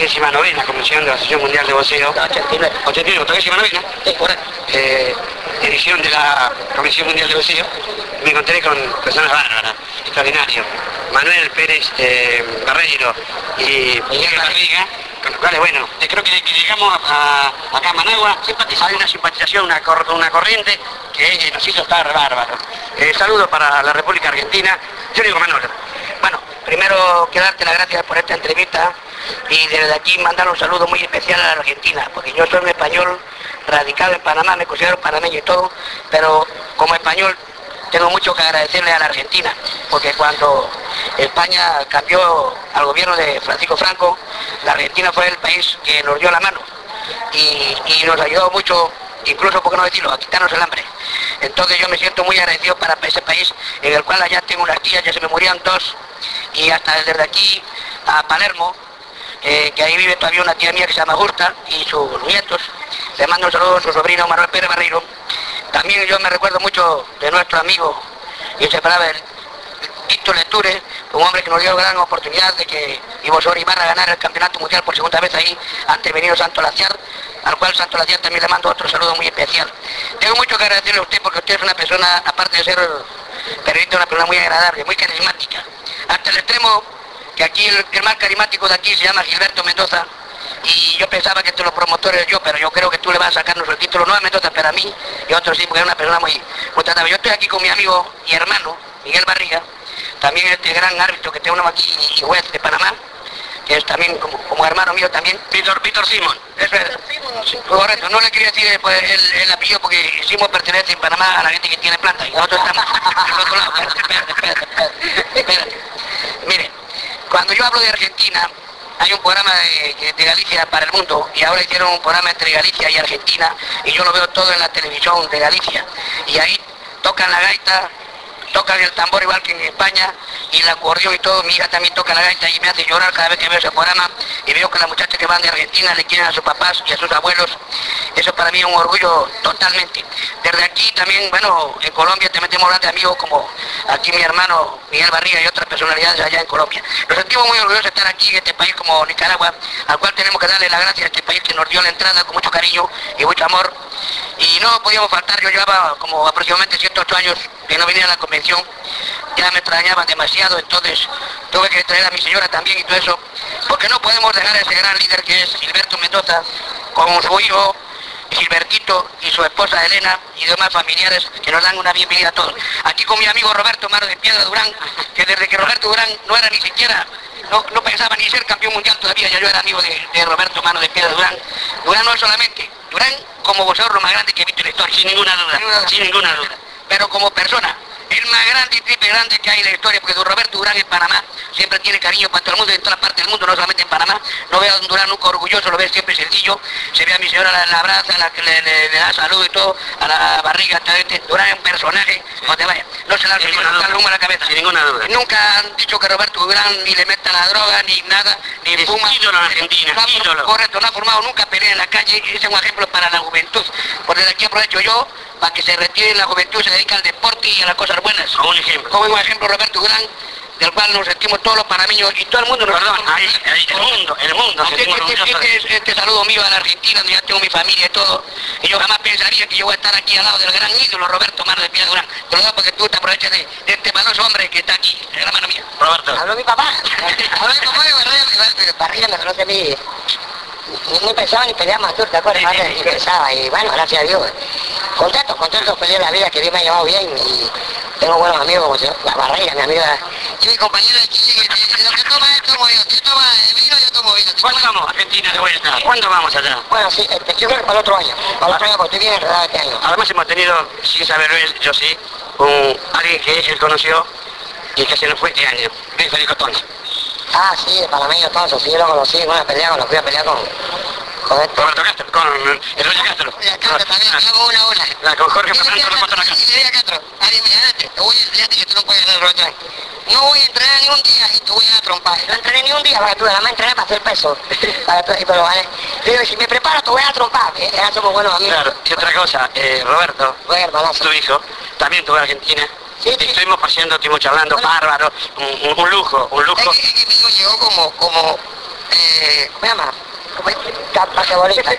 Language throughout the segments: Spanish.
Décima novena Convención de la Asociación Mundial de Boxeo. 89. 89, décima novena. Sí, correcto. Eh, edición de la Comisión Mundial de Boxeo. Me encontré con personas bárbaras, extraordinarios. Manuel Pérez eh, Barreiro y Miguel Barriga, con los cuales, bueno, eh, creo que, que llegamos a, a- acá a Managua, hay una simpatización, una, cor- una corriente que eh, nos hizo estar bárbaros. Eh, saludos para la República Argentina. Yo digo Manolo. Primero quiero darte las gracias por esta entrevista y desde aquí mandar un saludo muy especial a la Argentina, porque yo soy un español radicado en Panamá, me considero panameño y todo, pero como español tengo mucho que agradecerle a la Argentina, porque cuando España cambió al gobierno de Francisco Franco, la Argentina fue el país que nos dio la mano y, y nos ayudó mucho, incluso, por qué no decirlo, a quitarnos el hambre. Entonces yo me siento muy agradecido para ese país en el cual allá tengo unas tías, ya se me murieron dos, y hasta desde aquí a Palermo, eh, que ahí vive todavía una tía mía que se llama Justa y sus nietos. Le mando un saludo a su sobrino Manuel Pérez Barreiro. También yo me recuerdo mucho de nuestro amigo inseparable, Víctor Lecture, un hombre que nos dio gran oportunidad de que Ibosor Ibarra ganara el campeonato mundial por segunda vez ahí ante venido Santo Laciar, al cual Santo Laciar también le mando otro saludo muy especial. Tengo mucho que agradecerle a usted porque usted es una persona, aparte de ser periodista, una persona muy agradable, muy carismática. Hasta el extremo que aquí el, el más carismático de aquí se llama Gilberto Mendoza y yo pensaba que entre los promotores yo, pero yo creo que tú le vas a sacarnos el título, no a Mendoza, pero a mí y a otros sí, porque es una persona muy, muy tratable. Yo estoy aquí con mi amigo y hermano, Miguel Barriga, también este gran árbitro que tengo aquí y juez de Panamá, que es también como, como hermano mío también. Víctor, Víctor Simón. Es. Sí, correcto, no le quería decir eh, pues, el, el apellido porque Simón pertenece en Panamá a la gente que tiene planta y nosotros estamos al otro lado. Espérate, espérate, espérate, espérate. Mire, cuando yo hablo de Argentina, hay un programa de, de Galicia para el mundo y ahora hicieron un programa entre Galicia y Argentina y yo lo veo todo en la televisión de Galicia y ahí tocan la gaita, tocan el tambor igual que en España y el acordeón y todo, mi hija también toca la gaita y me hace llorar cada vez que veo ese programa y veo que las muchachas que van de Argentina le quieren a sus papás y a sus abuelos, eso para mí es un orgullo totalmente. Desde aquí también, bueno, en Colombia también tenemos grandes amigos como aquí mi hermano Miguel Barriga y otras personalidades allá en Colombia. Nos sentimos muy orgullosos de estar aquí en este país como Nicaragua, al cual tenemos que darle las gracias a este país que nos dio la entrada con mucho cariño y mucho amor. Y no podíamos faltar, yo llevaba como aproximadamente 108 años que no venía a la convención, ya me extrañaban demasiado, entonces tuve que traer a mi señora también y todo eso, porque no podemos dejar a ese gran líder que es Gilberto Mendoza, con su hijo Gilbertito y su esposa Elena y demás familiares que nos dan una bienvenida a todos. Aquí con mi amigo Roberto Maro de Piedra Durán, que desde que Roberto Durán no era ni siquiera, no, no pensaba ni ser campeón mundial todavía, ya yo era amigo de, de Roberto Maro de Piedra Durán. Durán no solamente, Durán como boxeador lo más grande que he visto en la historia, sin ninguna duda, sin ninguna duda. Pero como persona, el más grande y triple grande que hay en la historia, porque don Roberto Durán en Panamá siempre tiene cariño para todo el mundo, en toda parte del mundo, no solamente en Panamá. No veo a don Durán nunca orgulloso, lo ve siempre sencillo. Se ve a mi señora, la, la abraza, la, le, le- le da salud y todo, a la barriga, este. Durán es un personaje, no te vaya. No se duda. el humo a la cabeza. Sin ninguna duda. Nunca han dicho que Roberto Durán ni le meta la droga, ni nada, ni Es fuma. ídolo en Argentina, No ha- ídolo. Correcto, no ha formado nunca pelea en la calle, y ese es un ejemplo para la juventud. Por desde aquí aprovecho yo para que se retire la juventud, se dedica al deporte y a las cosas buenas. Como un ejemplo. Como un ejemplo Roberto Durán, del cual nos sentimos todos los panameños y todo el mundo nos Perdón, ahí, ahí, el mundo, el mundo, Este, este- este es este saludo mío a la Argentina, donde ya tengo mi familia y todo. Y yo jamás pensaría que yo voy a estar aquí al lado del gran ídolo Roberto Mar de Piedra Durán. Te lo digo porque tú te aprovechas de, de este maloso hombre que está aquí, el hermano mío. Roberto. Habló mi papá. Habló mi papá de Barriga. Me conoce a mí. Ni, ni pensaba ni peleaba más tú, ¿te acuerdas? Sí, sí, Madre? sí. Ni pensaba. Y bueno, gracias a Dios. Contento, contento, feliz de la vida, que Dios me ha llevado bien. Y tengo buenos amigos como se- la Barriga, mi amiga. Y mi compañero de Chile, lo que toma es tomo yo. Si toma vino, yo tomo vino. ¿Cuándo vamos a Argentina de vuelta? ¿Cuándo vamos allá? Bueno, sí, este, yo creo que para el otro año. Para el otro año, porque estoy bien enredado este año. Además hemos tenido, sin saberlo él, yo sí, un, alguien que él conoció y que se nos fue este año, Luis Federico Tons. Ah, sí, el panameño Tonso, sí, yo lo conocí en una pelea, cuando fui a pelear con... Con este... Roberto Castro, con el Roger Castro. Y acá también, hago una ola. Ah, con Jorge Y le Fernando dije a Roberto Castro, Castro. Castro, Ari, mira, date, te voy a enseñarte que tú no puedes ganar Roberto. No voy a entrenar ni un día y te voy a trompar. No entrené ni un día para tú, nada más entrené para hacer peso. Para tú- pero vale. Le digo, si me preparo te voy a trompar. Eh, somos buenos amigos. Claro, y otra cosa, eh, Roberto, hermanazo. tu hijo, también tuvo Argentina. Sí, sí. Estuvimos paseando, estuvimos charlando, Bueno. bárbaro, un, un- un lujo, un lujo. Es que, es que mi hijo llegó como, como, eh, ¿cómo se llama? Como basquetbolista.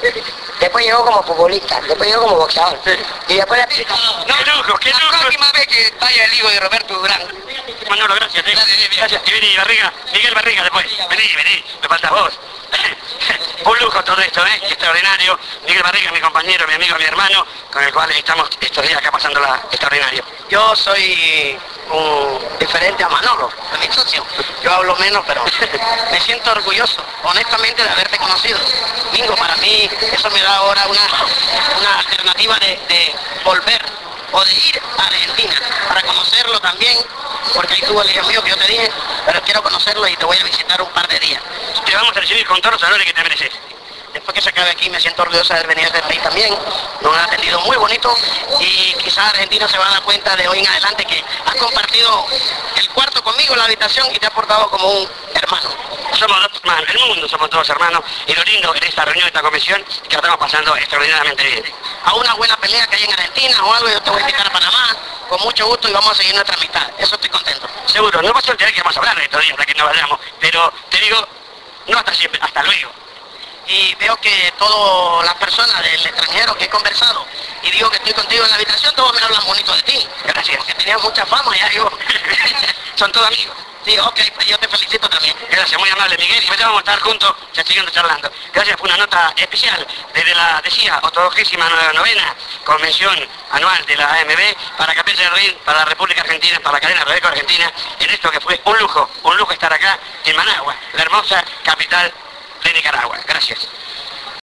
Después llegó como futbolista, después llegó como boxeador. Y después la ¡Qué lujo, qué La lujo! próxima vez que vaya el hijo de Roberto Durán. Manolo, gracias. eh. Gracias. Y vení, Barriga. Miguel Barriga después. Vení, vení. Me faltas vos. Un lujo todo esto, ¿eh? Extraordinario. Miguel Barriga, mi compañero, mi amigo, mi hermano, con el cual estamos estos días acá pasándola extraordinario. Yo soy un diferente a Manolo, a mi socio. Yo hablo menos, pero me siento orgulloso, honestamente, de haberte conocido. Mingo, para mí eso me da ahora una, una alternativa de, de volver o de ir a Argentina para conocerlo también, porque ahí tuvo el hijo mío que yo te dije, pero quiero conocerlo y te voy a visitar un par de días. Te vamos a recibir con todos los honores que te mereces. Después que se acabe aquí me siento orgulloso de haber venido a este país también. Nos han atendido muy bonito y quizás Argentina se va a dar cuenta de hoy en adelante que has compartido el cuarto conmigo en la habitación y te ha portado como un hermano. Somos dos hermanos, el mundo somos todos hermanos, y lo lindo en esta reunión, esta comisión, que la estamos pasando extraordinariamente bien. A una buena pelea que hay en Argentina o algo, yo te voy a invitar a Panamá con mucho gusto y vamos a seguir nuestra amistad. Eso estoy contento. Seguro, no vas a enterar que vamos a hablar de estos días hasta que nos vayamos, pero te digo, no hasta siempre, hasta luego. Y veo que todas las personas del extranjero que he conversado y digo que estoy contigo en la habitación, todos me hablan bonito de ti. Gracias. Porque tenías mucha fama ya yo. Son todos amigos. Sí, ok, pues yo te felicito también. Gracias, muy amable Miguel, y ya vamos a estar juntos, ya siguiendo charlando. Gracias por una nota especial desde la, decía, 89 novena convención anual de la AMB para Capella del Rin, para la República Argentina, para la cadena Rodeco Argentina, en esto que fue un lujo, un lujo estar acá en Managua, la hermosa capital de Nicaragua. Gracias.